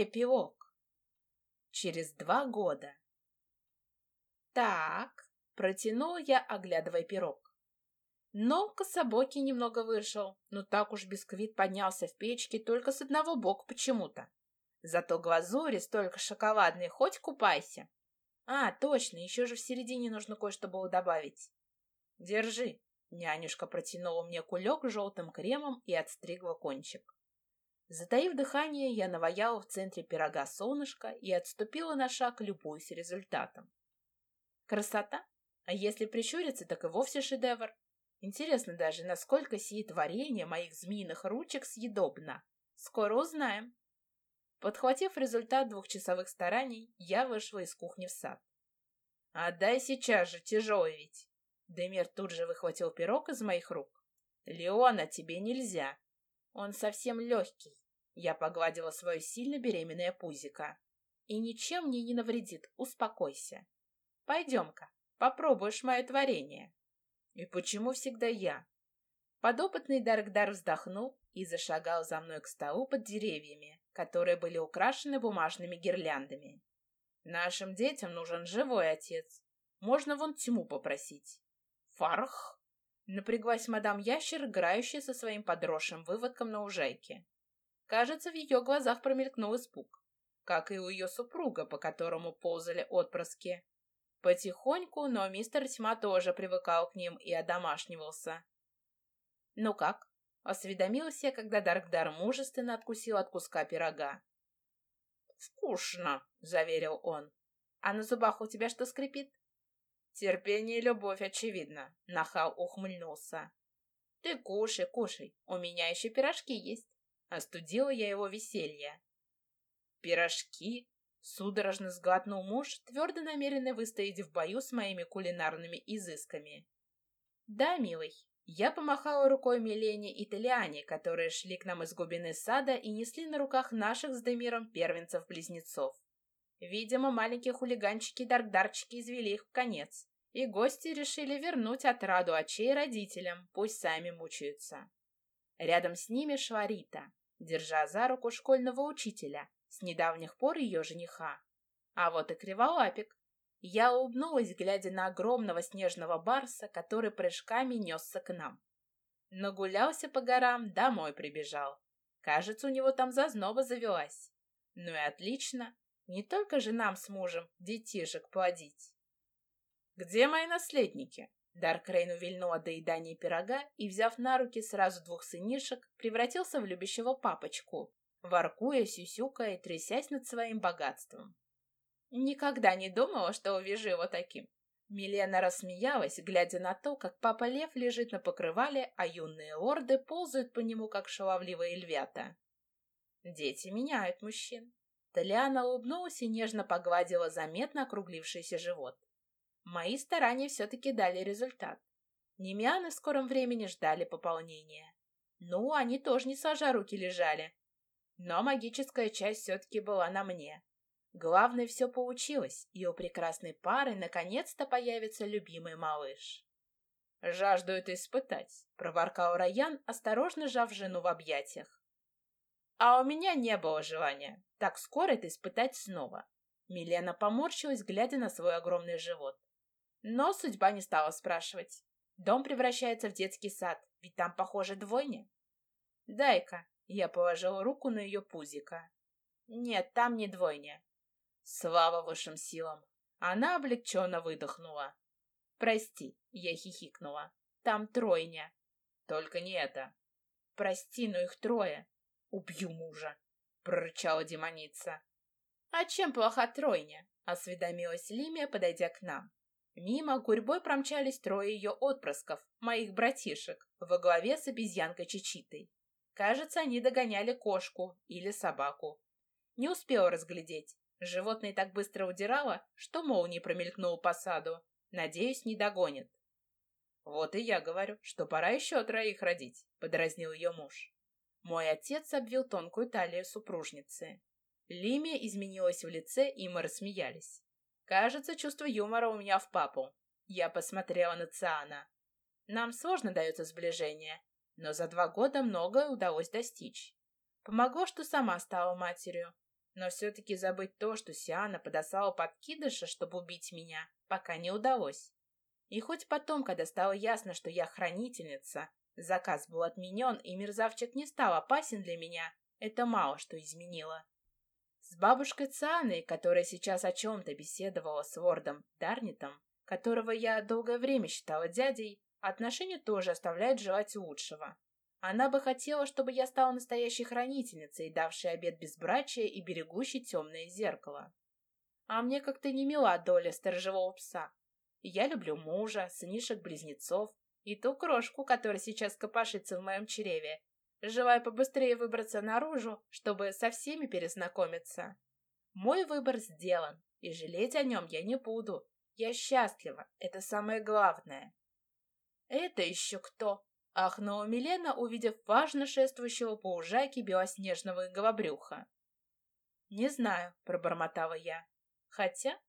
Эпилог. Через два года. Так, протянул я, оглядывая пирог. Но кособокий немного вышел, но так уж бисквит поднялся в печке только с одного бока почему-то. Зато глазури столько шоколадной, хоть купайся. А, точно, еще же в середине нужно кое-что было добавить. Держи. Нянюшка протянула мне кулек с желтым кремом и отстригла кончик. Затаив дыхание, я наваяла в центре пирога солнышко и отступила на шаг, любуясь результатом. Красота? А если прищуриться, так и вовсе шедевр. Интересно даже, насколько сие творение моих змеиных ручек съедобно. Скоро узнаем. Подхватив результат двухчасовых стараний, я вышла из кухни в сад. «Отдай сейчас же, тяжелый ведь!» Демир тут же выхватил пирог из моих рук. «Леона, тебе нельзя!» Он совсем легкий. Я погладила свое сильно беременное пузико. И ничем мне не навредит, успокойся. Пойдем-ка, попробуешь мое творение. И почему всегда я? Подопытный Даркдар вздохнул и зашагал за мной к столу под деревьями, которые были украшены бумажными гирляндами. Нашим детям нужен живой отец. Можно вон тьму попросить. Фарх! Напряглась мадам Ящер, играющая со своим подросшим выводком на ужайке. Кажется, в ее глазах промелькнул испуг, как и у ее супруга, по которому ползали отпрыски. Потихоньку, но мистер Тьма тоже привыкал к ним и одомашнивался. «Ну как?» — осведомился, когда Даркдар мужественно откусил от куска пирога. «Вкусно!» — заверил он. «А на зубах у тебя что скрипит?» Терпение и любовь, очевидно. Нахал ухмыльнулся. Ты кушай, кушай. У меня еще пирожки есть. Остудила я его веселье. Пирожки? Судорожно сглотнул муж, твердо намеренный выстоять в бою с моими кулинарными изысками. Да, милый. Я помахала рукой Милене и Талиане, которые шли к нам из глубины сада и несли на руках наших с Демиром первенцев-близнецов. Видимо, маленькие хулиганчики-даркдарчики извели их в конец, и гости решили вернуть отраду очей родителям, пусть сами мучаются. Рядом с ними шла Рита, держа за руку школьного учителя, с недавних пор ее жениха. А вот и Криволапик. Я улыбнулась, глядя на огромного снежного барса, который прыжками несся к нам. Нагулялся по горам, домой прибежал. Кажется, у него там зазноба завелась. Ну и отлично, не только же нам с мужем детишек плодить. «Где мои наследники?» Даркрейн увильнул от доедания пирога и, взяв на руки сразу двух сынишек, превратился в любящего папочку, воркуя, сюсюкая и трясясь над своим богатством. Никогда не думала, что увижу его таким. Милена рассмеялась, глядя на то, как папа Лев лежит на покрывале, а юные лорды ползают по нему, как шаловливые львята. Дети меняют мужчин. Талиана улыбнулась и нежно погладила заметно округлившийся живот. Мои старания все-таки дали результат. Немианы в скором времени ждали пополнения. Ну, они тоже не сложа руки лежали. Но магическая часть все-таки была на мне. Главное, все получилось, и у прекрасной пары наконец-то появится любимый малыш. «Жажду это испытать», — проворкал Раян, осторожно сжав жену в объятиях. А у меня не было желания так скоро это испытать снова. Милена поморщилась, глядя на свой огромный живот. Но судьба не стала спрашивать. Дом превращается в детский сад, ведь там, похоже, двойня. Дай-ка, я положила руку на ее пузико. Нет, там не двойня. Слава высшим силам. Она облегченно выдохнула. Прости, я хихикнула. Там тройня. Только не это. Прости, но их трое. «Убью мужа!» — прорычала демоница. «А чем плоха тройня?» — осведомилась Лимия, подойдя к нам. Мимо гурьбой промчались трое ее отпрысков, моих братишек, во главе с обезьянкой Чичитой. Кажется, они догоняли кошку или собаку. Не успела разглядеть. Животное так быстро удирало, что молния промелькнула по саду. Надеюсь, не догонит. «Вот и я говорю, что пора еще троих родить», — подразнил ее муж. Мой отец обвил тонкую талию супружницы. Лимия изменилась в лице, и мы рассмеялись. Кажется, чувство юмора у меня в папу. Я посмотрела на Циана. Нам сложно дается сближение, но за два года многое удалось достичь. Помогло, что сама стала матерью. Но все-таки забыть то, что Сиана подослала подкидыша, чтобы убить меня, пока не удалось. И хоть потом, когда стало ясно, что я хранительница, заказ был отменен, и мерзавчик не стал опасен для меня, это мало что изменило. С бабушкой Цианой, которая сейчас о чем-то беседовала с Вордом Дарнитом, которого я долгое время считала дядей, отношения тоже оставляют желать лучшего. Она бы хотела, чтобы я стала настоящей хранительницей, давшей обет безбрачия и берегущей темное зеркало. А мне как-то не мила доля сторожевого пса. Я люблю мужа, сынишек-близнецов и ту крошку, которая сейчас копошится в моем чреве, желая побыстрее выбраться наружу, чтобы со всеми перезнакомиться. Мой выбор сделан, и жалеть о нем я не буду. Я счастлива, это самое главное. Это еще кто? Ахнула Милена, увидев важно шествующего по ужайке белоснежного головбрюха. «Не знаю», — пробормотала я. «Хотя...»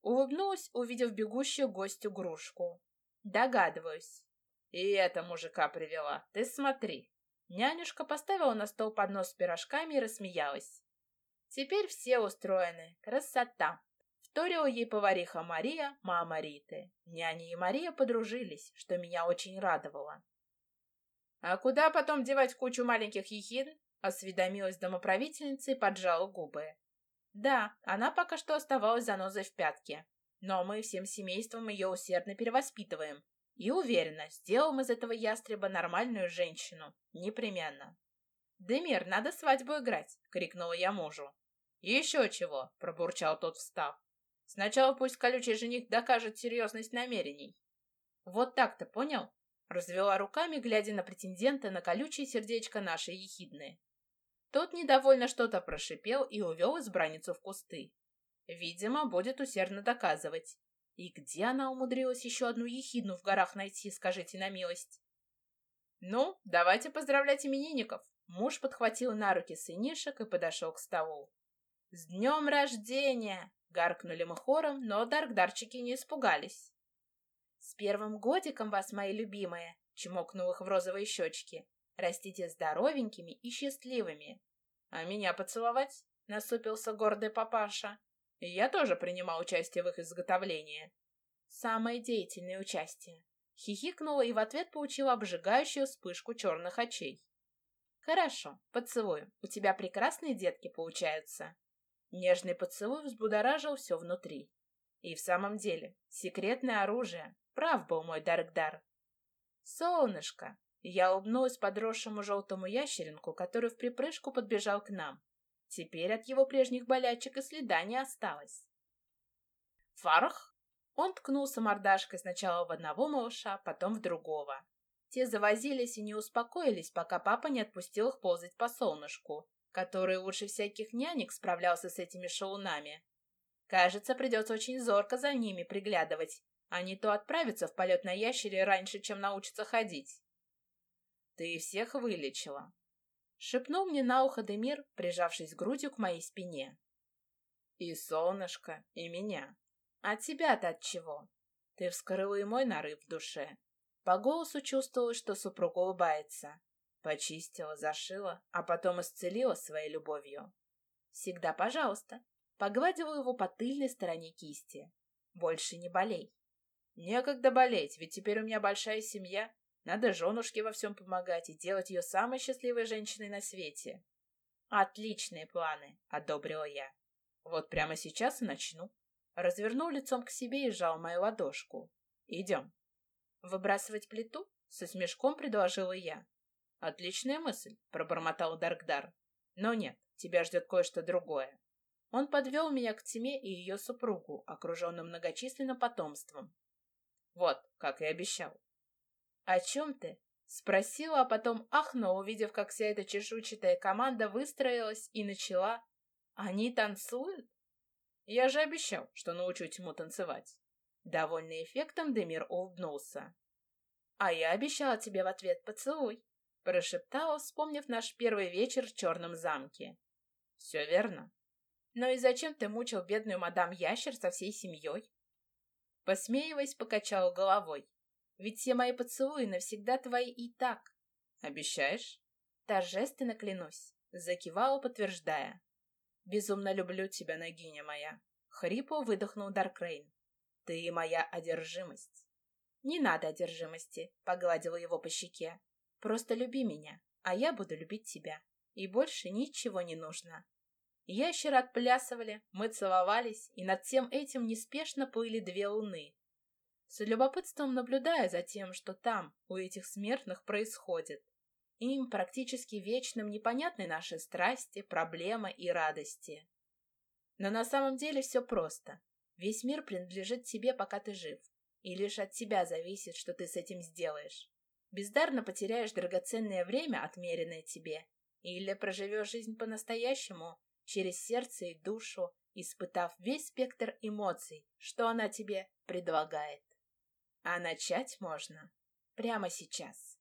Улыбнулась, увидев бегущую гостю грушку. «Догадываюсь». «И это мужика привела. Ты смотри». Нянюшка поставила на стол поднос с пирожками и рассмеялась. «Теперь все устроены. Красота!» Вторила ей повариха Мария, мама Риты. Няня и Мария подружились, что меня очень радовало. «А куда потом девать кучу маленьких ехидн?» — осведомилась домоправительница и поджала губы. «Да, она пока что оставалась занозой в пятке, но мы всем семейством ее усердно перевоспитываем. И уверена, сделаем из этого ястреба нормальную женщину. Непременно». «Демир, надо свадьбу играть!» — крикнула я мужу. «Еще чего!» — пробурчал тот, встав. «Сначала пусть колючий жених докажет серьезность намерений». «Вот так-то, понял?» Развела руками, глядя на претендента на колючее сердечко нашей ехидны. Тот недовольно что-то прошипел и увел избранницу в кусты. Видимо, будет усердно доказывать. И где она умудрилась еще одну ехидну в горах найти, скажите на милость? Ну, давайте поздравлять именинников. Муж подхватил на руки сынишек и подошел к столу. «С днем рождения!» — гаркнули мы хором, но даркдарчики не испугались. «С первым годиком вас, мои любимые!» — чмокнул их в розовые щечки. «Растите здоровенькими и счастливыми!» «А меня поцеловать?» — насупился гордый папаша. Я тоже принимал участие в их изготовлении. Самое деятельное участие. Хихикнула и в ответ получила обжигающую вспышку черных очей. «Хорошо, поцелую. У тебя прекрасные детки получаются». Нежный поцелуй взбудоражил все внутри. И в самом деле, секретное оружие, Прав был мой Даркдар. «Солнышко!» Я улыбнулась подросшему желтому ящеринку, который в припрыжку подбежал к нам. Теперь от его прежних болячек и следа не осталось. «Фарх!» Он ткнулся мордашкой сначала в одного малыша, потом в другого. Те завозились и не успокоились, пока папа не отпустил их ползать по солнышку, который лучше всяких нянек справлялся с этими шалунами. Кажется, придется очень зорко за ними приглядывать, а не то отправиться в полет на ящере раньше, чем научиться ходить. Ты всех вылечила. Шепнул мне на ухо Демир, прижавшись грудью к моей спине. И солнышко, и меня. А тебя-то от чего? Ты вскрыла и мой нарыв в душе. По голосу чувствовала, что супруг улыбается. Почистила, зашила, а потом исцелила своей любовью. Всегда пожалуйста. Погладила его по тыльной стороне кисти. Больше не болей. Некогда болеть, ведь теперь у меня большая семья. Надо женушке во всем помогать и делать ее самой счастливой женщиной на свете. Отличные планы, одобрила я. Вот прямо сейчас и начну. Развернул лицом к себе и сжал мою ладошку. Идем. Выбрасывать плиту? Со смешком предложила я. Отличная мысль, пробормотал Даркдар. Но нет, тебя ждет кое-что другое. Он подвел меня к Тиме и ее супругу, окруженным многочисленным потомством. Вот, как и обещал. «О чем ты?» — спросила, а потом ахнула, увидев, как вся эта чешуйчатая команда выстроилась и начала. «Они танцуют?» «Я же обещал, что научу Тиму танцевать». Довольный эффектом, Демир улыбнулся. «А я обещала тебе в ответ поцелуй», — прошептала, вспомнив наш первый вечер в черном замке. «Все верно. Но и зачем ты мучил бедную мадам Ящер со всей семьей?» Посмеиваясь, покачал головой. Ведь все мои поцелуи навсегда твои и так. Обещаешь? Торжественно клянусь. Закивала, подтверждая. Безумно люблю тебя, Нагиня моя. Хрипло выдохнул Даркрейн. Ты моя одержимость. Не надо одержимости, погладила его по щеке. Просто люби меня, а я буду любить тебя. И больше ничего не нужно. Ящеры отплясывали, мы целовались, и над всем этим неспешно плыли две луны. С любопытством наблюдая за тем, что там, у этих смертных, происходит. Им практически вечным непонятны наши страсти, проблемы и радости. Но на самом деле все просто. Весь мир принадлежит тебе, пока ты жив. И лишь от тебя зависит, что ты с этим сделаешь. Бездарно потеряешь драгоценное время, отмеренное тебе, или проживешь жизнь по-настоящему, через сердце и душу, испытав весь спектр эмоций, что она тебе предлагает. А начать можно прямо сейчас.